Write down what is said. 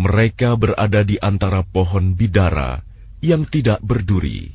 Mereka berada di antara pohon bidara yang tidak berduri.